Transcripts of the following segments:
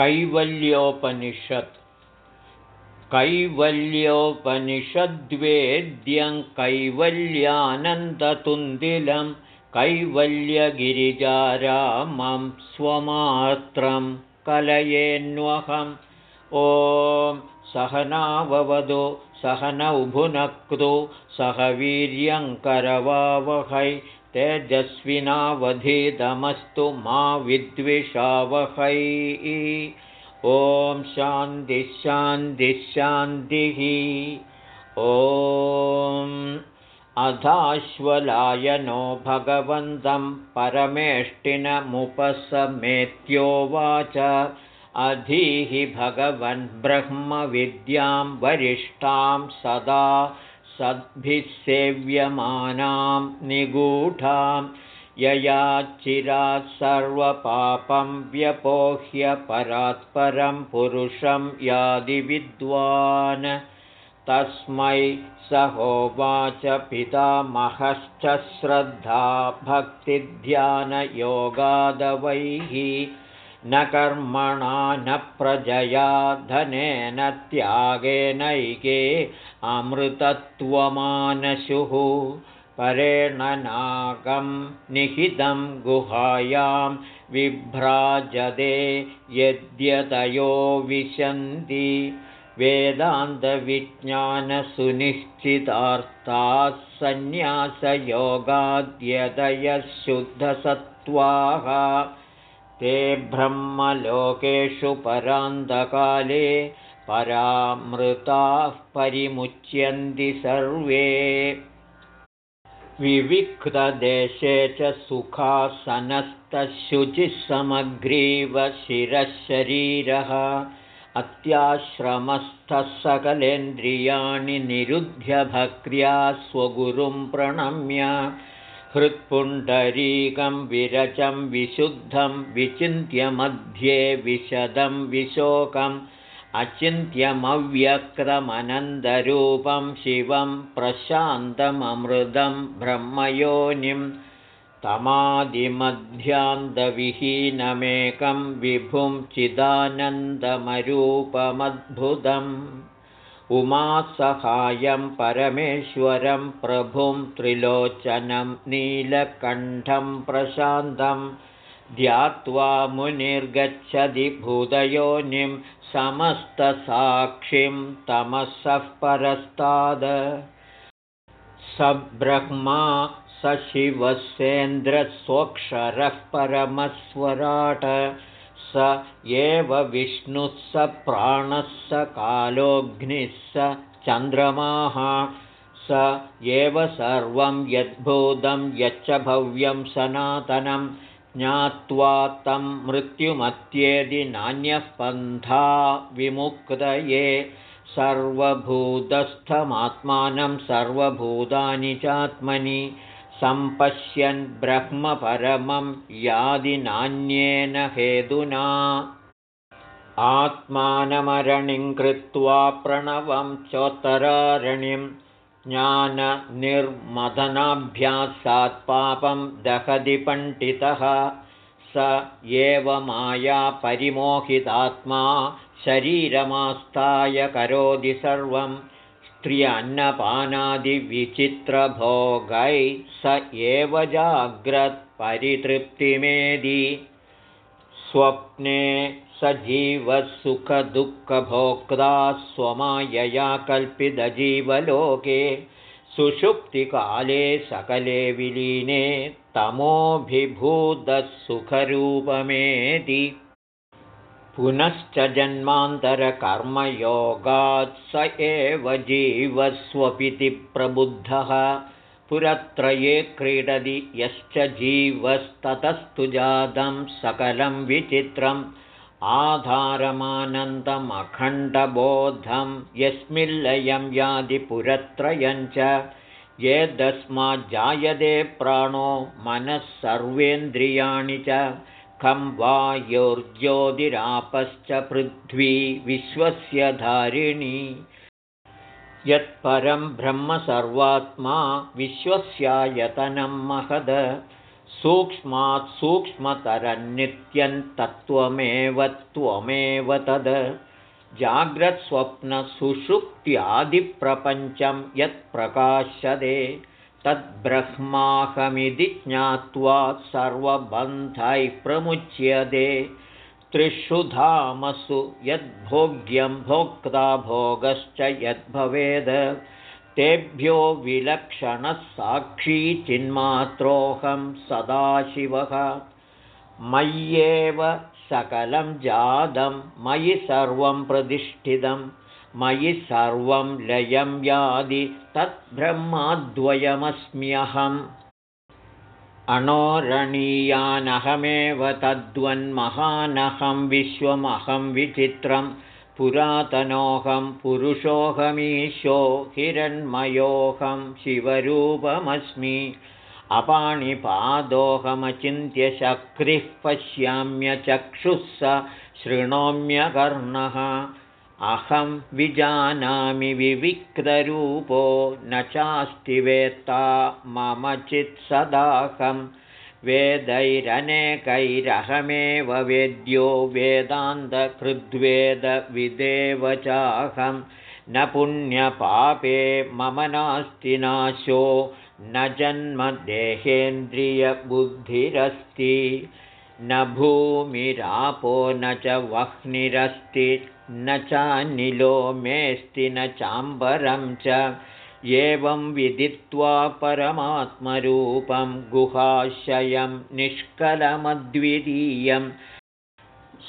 कैवल्योपनिषत्। कैवल्योपनिषद्वेद्यं कैवल्यानन्दतुन्दिलं कैवल्यगिरिजारामं स्वमात्रं कलयेन्वहम्। ॐ सहनाववधो सहनौ भुनक्तु सह वीर्यङ्करवावहै तेजस्विनावधितमस्तु मा विद्विषावहै। ॐ शान्तिः ॐ अधाश्वलायनो भगवन्तं परमेष्टिनमुपसमेत्योवाच अधीहि भगवन् ब्रह्मविद्यां वरिष्ठां सदा सद्भिः सेव्यमानां निगूढां ययाच्चिरात् सर्वपापं व्यपोह्य परात्परं पुरुषं यादिविद्वान् तस्मै स होवाच पितामहश्च श्रद्धा भक्तिध्यानयोगादवैः न कर्मणा न प्रजया धनेन त्यागेनैके अमृतत्वमानशुः। परेण नागं निहितं गुहायां विभ्राजते यद्यतयो विशन्ति। वेदान्तविज्ञानसुनिश्चितार्थाः सन्न्यासयोगाद्यतयः शुद्धसत्त्वाः ते ब्रह्मलोकेषु परान्तकाले परामृताः परिमुच्यन्ति सर्वे। विविक्तदेशे च सुखासनस्तशुचिः समग्रीव शिरःशरीरः अत्याश्रमस्थः सकलेन्द्रियाणि निरुध्य भक्र्या स्वगुरुं प्रणम्य हृत्पुण्डरीकं विरचं विशुद्धं विचिन्त्य मध्ये विशदं विशोकम् अचिन्त्यमव्यक्रमनन्दरूपं शिवं प्रशान्तममृदं ब्रह्मयोनिं तमादिमध्यान्तविहीनमेकं विभुं चिदानन्दमरूपमद्भुतम् उमासहायं परमेश्वरं प्रभुं त्रिलोचनं नीलकण्ठं प्रशान्तं ध्यात्वा मुनिर्गच्छति भूतयोनिं समस्तसाक्षिं तमसः परस्ताद। स ब्रह्मा स शिवसेन्द्रस्वक्षरः परमस्वराट स एव विष्णुः स प्राणः स कालोऽग्निः स चन्द्रमाः स एव सर्वं यद्भूतं यच्च भव्यं सनातनं ज्ञात्वा तं मृत्युमत्येदि नान्यः पन्था विमुक्तये। सर्वभूतस्थमात्मानं सर्वभूतानि चात्मनि सम्पश्यन् ब्रह्मपरमं यादिनान्येन हेतुना। आत्मानमरणिं कृत्वा प्रणवं चोत्तरारणिं ज्ञाननिर्मदनाभ्यासात् पापं दहति पण्डितः। स एव माया परिमोहितात्मा शरीरमास्ताय करोति सर्वम् स्त्रियन्नपानादिविचित्रभोगैः स एव जाग्रत्परितृप्तिमेदि। स्वप्ने स जीवसुखदुःखभोक्ता स्वमायया कल्पितजीवलोके सुषुप्तिकाले सकले विलीने तमोभिभूतः सुखरूपमेति पुनश्च जन्मान्तरकर्मयोगात् स एव जीवस्वपिति प्रबुद्धः। पुरत्रये क्रीडति यश्च जीवस्ततस्तु जातं सकलं विचित्रम्। आधारमानन्दमखण्डबोधं यस्मिल्लयं यादिपुरत्रयञ्च येदस्माज्जायते प्राणो मनः सर्वेन्द्रियाणि च खं वायुर्ज्योतिरापश्च पृथ्वी विश्वस्य धारिणी। यत्परं ब्रह्म सर्वात्मा विश्वस्यायतनं महद। सूक्ष्मात् सूक्ष्मतरन्नित्यन्तत्वमेव त्वमेव तद्। जाग्रत्स्वप्नसुषुप्त्यादिप्रपञ्चं यत्प्रकाशदे तद्ब्रह्माहमिति ज्ञात्वा सर्वबन्धैः प्रमुच्यते। त्रिषु धामसु यद्भोग्यं भोक्ता भोगश्च यद्भवेद्। तेभ्यो विलक्षणः साक्षी चिन्मात्रोऽहं सदाशिवः। मय्येव सकलं जातं मयि सर्वं प्रतिष्ठितं मयि सर्वं लयं यादि तद्ब्रह्माद्वयमस्म्यहम्। अणोरणीयानहमेव तद्वन्महानहं विश्वमहं विचित्रम् पुरातनोऽहं पुरुषोऽहमीशो हिरण्मयोऽहं शिवरूपमस्मि। अपाणिपादोऽहमचिन्त्यशक्रिः पश्याम्यचक्षुः स शृणोम्यकर्णः अहं विजानामि विविक्तरूपो न चास्ति वेत्ता मम चित्सदाहम् वेदैरनेकैरहमेव वेद्यो वेदान्तकृद्वेदविदेव चाहं। न पुण्यपापे मम नास्ति नाशो न जन्मदेहेन्द्रियबुद्धिरस्ति न भूमिरापो न च वह्निरस्ति न चानिलो मेऽस्ति न चाम्बरं च। एवं विदित्वा परमात्मरूपं गुहाशयं निष्कलमद्वितीयं।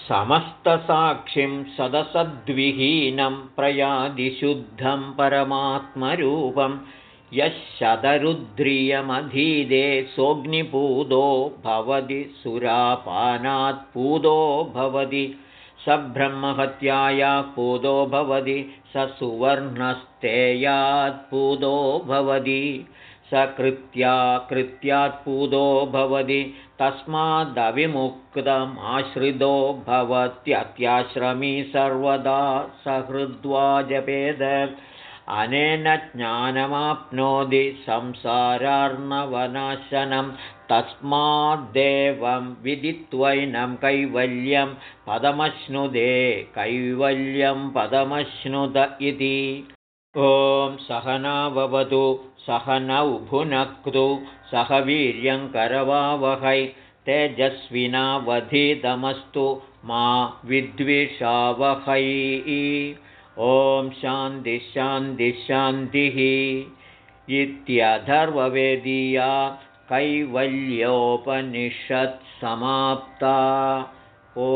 समस्तसाक्षिं सदसद्विहीनं प्रयादिशुद्धं परमात्मरूपं यः शतरुद्रियमधीदे सोऽग्निपूदो भवति सुरापानात्पूदो भवति स ब्रह्महत्याया पूदो भवति स सुवर्णस्तेयात्पूदो भवति स कृत्या कृत्यात्पूदो भवति तस्मादविमुक्तमाश्रितो भवत्यत्याश्रमी सर्वदा सहृद्वा जपेद अनेन ज्ञानमाप्नोति संसारार्णवनाशनं। तस्माद्देवं विदित्वैनं कैवल्यं पदमश्नुदे कैवल्यं पदमश्नुत इति। ॐ सहनाववतु सहनौ भुनक्तु सह वीर्यङ्करवावहै तेजस्विनावधितमस्तु मा विद्विषावहै ॐ शान्तिः इत्यथर्ववेदीया कैवल्योपनिषत्समाप्ता ओ